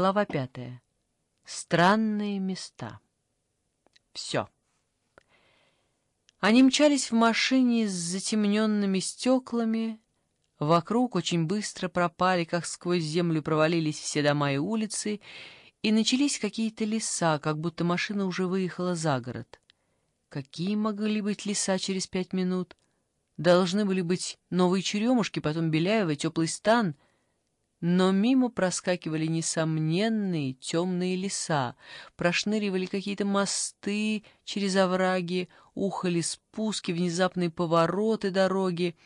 Глава пятая. Странные места. Все. Они мчались в машине с затемненными стеклами. Вокруг очень быстро пропали, как сквозь землю провалились все дома и улицы, и начались какие-то леса, как будто машина уже выехала за город. Какие могли быть леса через пять минут? Должны были быть новые черемушки, потом Беляева, теплый стан — но мимо проскакивали несомненные темные леса, прошныривали какие-то мосты через овраги, ухали спуски, внезапные повороты дороги.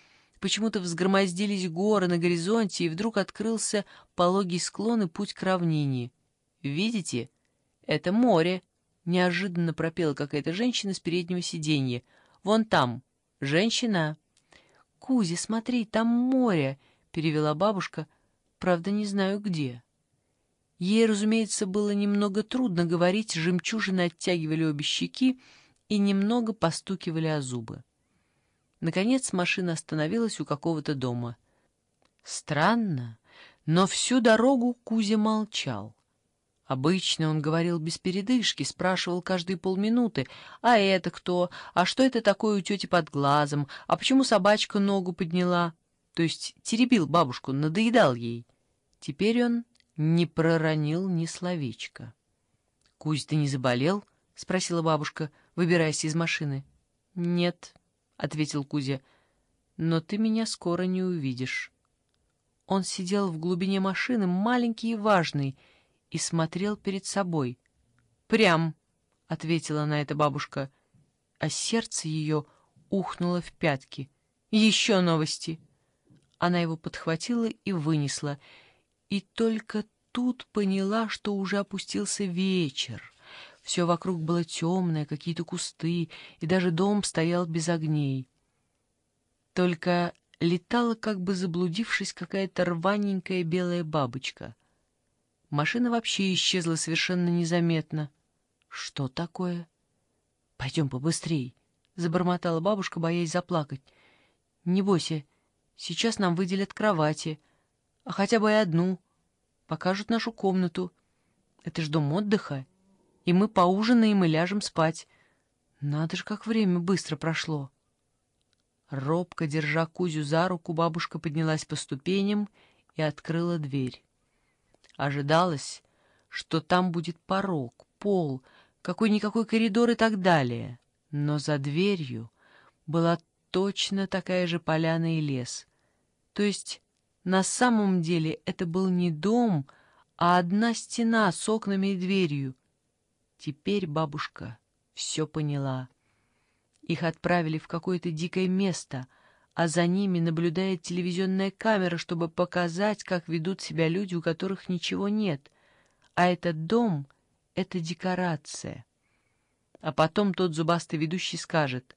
Почему-то взгромоздились горы на горизонте, и вдруг открылся пологий склон и путь к равнине. «Видите? Это море!» — неожиданно пропела какая-то женщина с переднего сиденья. «Вон там. Женщина!» «Кузя, смотри, там море!» — перевела бабушка — правда, не знаю где. Ей, разумеется, было немного трудно говорить, жемчужины оттягивали обе щеки и немного постукивали о зубы. Наконец машина остановилась у какого-то дома. Странно, но всю дорогу Кузя молчал. Обычно он говорил без передышки, спрашивал каждые полминуты, «А это кто? А что это такое у тети под глазом? А почему собачка ногу подняла?» То есть теребил бабушку, надоедал ей. Теперь он не проронил ни словечка. — Кузь, ты не заболел? — спросила бабушка, выбираясь из машины. — Нет, — ответил Кузя, — но ты меня скоро не увидишь. Он сидел в глубине машины, маленький и важный, и смотрел перед собой. — Прям, — ответила на это бабушка, а сердце ее ухнуло в пятки. — Еще новости! Она его подхватила и вынесла — и только тут поняла, что уже опустился вечер. Все вокруг было темное, какие-то кусты, и даже дом стоял без огней. Только летала, как бы заблудившись, какая-то рваненькая белая бабочка. Машина вообще исчезла совершенно незаметно. Что такое? Пойдем побыстрей, — забормотала бабушка, боясь заплакать. Не бойся, сейчас нам выделят кровати, а хотя бы и одну — покажут нашу комнату. Это ж дом отдыха, и мы поужинаем и ляжем спать. Надо же, как время быстро прошло. Робко, держа Кузю за руку, бабушка поднялась по ступеням и открыла дверь. Ожидалось, что там будет порог, пол, какой-никакой коридор и так далее. Но за дверью была точно такая же поляна и лес. То есть на самом деле это был не дом, а одна стена с окнами и дверью. Теперь бабушка все поняла. Их отправили в какое-то дикое место, а за ними наблюдает телевизионная камера, чтобы показать, как ведут себя люди, у которых ничего нет. А этот дом — это декорация. А потом тот зубастый ведущий скажет,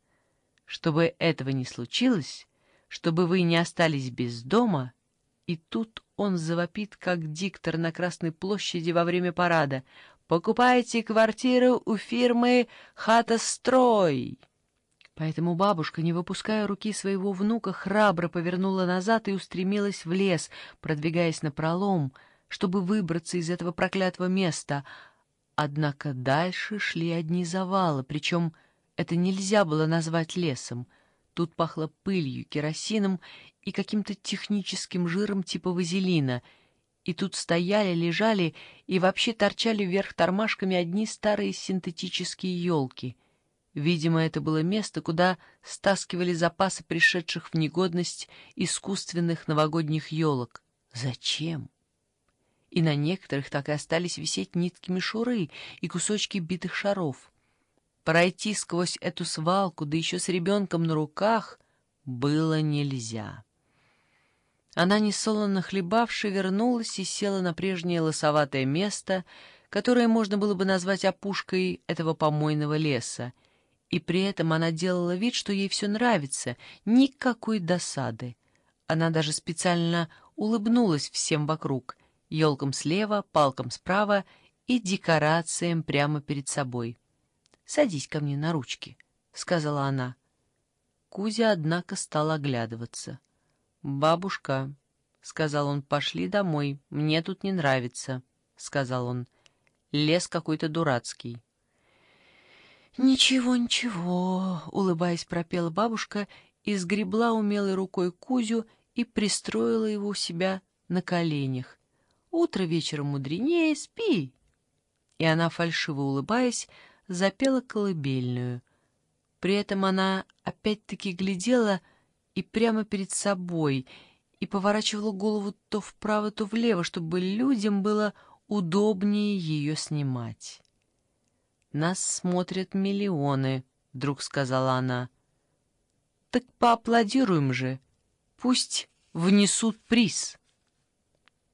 чтобы этого не случилось, чтобы вы не остались без дома — и тут он завопит, как диктор на Красной площади во время парада. «Покупайте квартиру у фирмы «Хатастрой». Поэтому бабушка, не выпуская руки своего внука, храбро повернула назад и устремилась в лес, продвигаясь на пролом, чтобы выбраться из этого проклятого места. Однако дальше шли одни завалы, причем это нельзя было назвать лесом. Тут пахло пылью, керосином и каким-то техническим жиром типа вазелина, и тут стояли, лежали и вообще торчали вверх тормашками одни старые синтетические елки. Видимо, это было место, куда стаскивали запасы пришедших в негодность искусственных новогодних елок. Зачем? И на некоторых так и остались висеть нитки мишуры и кусочки битых шаров. Пройти сквозь эту свалку, да еще с ребенком на руках, было нельзя. Она, несолоно хлебавши, вернулась и села на прежнее лосоватое место, которое можно было бы назвать опушкой этого помойного леса, и при этом она делала вид, что ей все нравится, никакой досады. Она даже специально улыбнулась всем вокруг, елкам слева, палкам справа и декорациям прямо перед собой. «Садись ко мне на ручки», — сказала она. Кузя, однако, стал оглядываться. «Бабушка», — сказал он, — «пошли домой, мне тут не нравится». сказал он. «Лес какой-то дурацкий». «Ничего, ничего», — улыбаясь, пропела бабушка и сгребла умелой рукой Кузю и пристроила его у себя на коленях. «Утро вечером мудренее, спи!» И она, фальшиво улыбаясь, запела колыбельную. При этом она опять-таки глядела и прямо перед собой, и поворачивала голову то вправо, то влево, чтобы людям было удобнее ее снимать. «Нас смотрят миллионы», — вдруг сказала она. «Так поаплодируем же. Пусть внесут приз».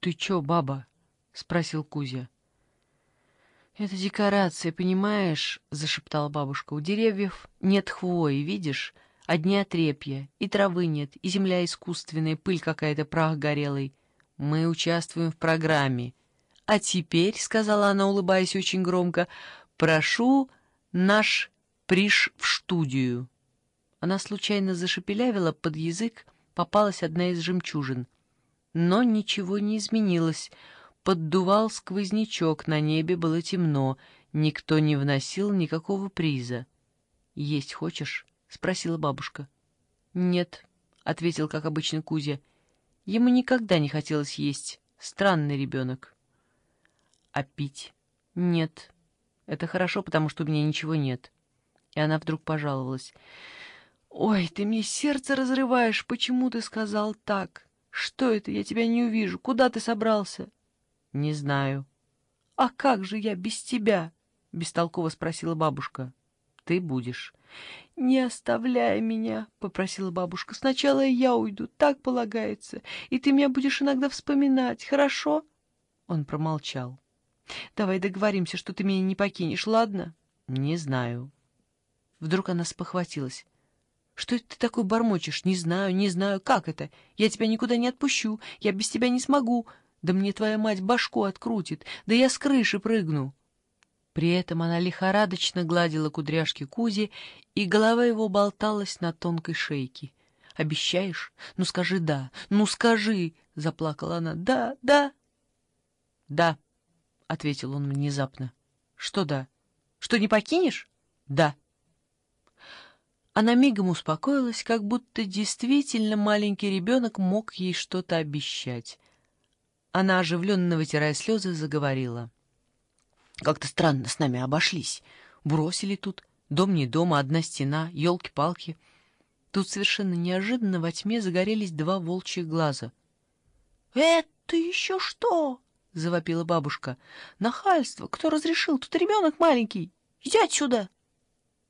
«Ты чё, баба?» — спросил Кузя. «Это декорация, понимаешь?» — зашептала бабушка. «У деревьев нет хвои, видишь? Одни отрепья, и травы нет, и земля искусственная, пыль какая-то, прах горелый. Мы участвуем в программе. А теперь, — сказала она, улыбаясь очень громко, — прошу наш приш в студию». Она случайно зашепелявила под язык, попалась одна из жемчужин. Но ничего не изменилось — Поддувал сквознячок, на небе было темно, никто не вносил никакого приза. «Есть хочешь?» — спросила бабушка. «Нет», — ответил, как обычно, Кузя. «Ему никогда не хотелось есть. Странный ребенок». «А пить?» «Нет. Это хорошо, потому что у меня ничего нет». И она вдруг пожаловалась. «Ой, ты мне сердце разрываешь. Почему ты сказал так? Что это? Я тебя не увижу. Куда ты собрался?» «Не знаю». «А как же я без тебя?» — бестолково спросила бабушка. «Ты будешь». «Не оставляй меня», — попросила бабушка. «Сначала я уйду, так полагается, и ты меня будешь иногда вспоминать, хорошо?» Он промолчал. «Давай договоримся, что ты меня не покинешь, ладно?» «Не знаю». Вдруг она спохватилась. «Что это ты такой бормочешь? Не знаю, не знаю. Как это? Я тебя никуда не отпущу. Я без тебя не смогу. Да мне твоя мать башку открутит, да я с крыши прыгну. При этом она лихорадочно гладила кудряшки Кузи, и голова его болталась на тонкой шейке. «Обещаешь? Ну скажи «да», ну скажи!» — заплакала она. «Да, да!» «Да», — ответил он внезапно. «Что да? Что не покинешь?» «Да». Она мигом успокоилась, как будто действительно маленький ребенок мог ей что-то обещать. Она, оживленно вытирая слезы, заговорила. «Как-то странно с нами обошлись. Бросили тут. Дом не дом, а одна стена, елки-палки. Тут совершенно неожиданно во тьме загорелись два волчьих глаза. «Это еще что?» — завопила бабушка. «Нахальство! Кто разрешил? Тут ребенок маленький! Иди отсюда!»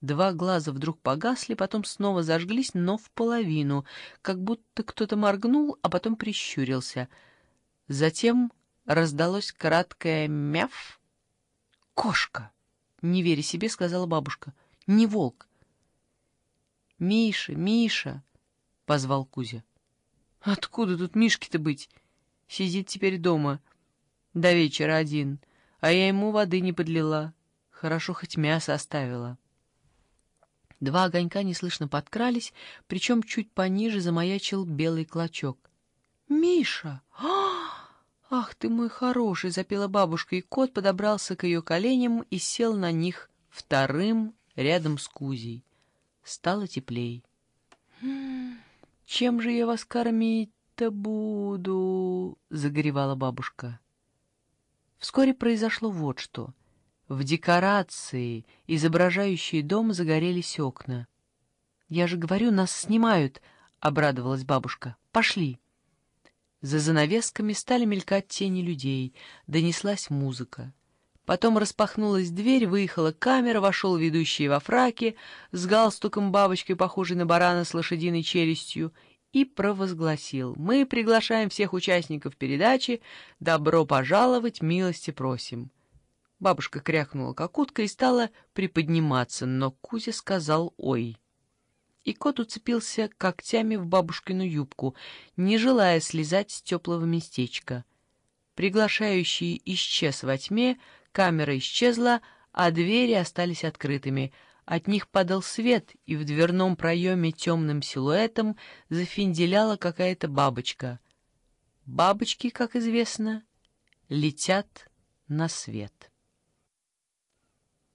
Два глаза вдруг погасли, потом снова зажглись, но в половину, как будто кто-то моргнул, а потом прищурился — Затем раздалось краткое «мяв». «Кошка!» — не веря себе, сказала бабушка. «Не волк!» «Миша, Миша!» — позвал Кузя. «Откуда тут Мишки-то быть? Сидит теперь дома. До вечера один, а я ему воды не подлила. Хорошо хоть мясо оставила». Два огонька неслышно подкрались, причем чуть пониже замаячил белый клочок. «Миша! Ах ты мой хороший!» — запела бабушка, и кот подобрался к ее коленям и сел на них вторым рядом с Кузей. Стало теплей. «Чем же я вас кормить-то буду?» — загоревала бабушка. Вскоре произошло вот что. В декорации, изображающей дом, загорелись окна. «Я же говорю, нас снимают!» — обрадовалась бабушка. «Пошли!» За занавесками стали мелькать тени людей, донеслась музыка. Потом распахнулась дверь, выехала камера, вошел ведущий во фраке с галстуком бабочкой, похожей на барана с лошадиной челюстью, и провозгласил. «Мы приглашаем всех участников передачи. Добро пожаловать, милости просим». Бабушка крякнула как утка и стала приподниматься, но Кузя сказал «Ой» и кот уцепился когтями в бабушкину юбку, не желая слезать с теплого местечка. Приглашающий исчез во тьме, камера исчезла, а двери остались открытыми. От них падал свет, и в дверном проеме темным силуэтом зафинделяла какая-то бабочка. Бабочки, как известно, летят на свет.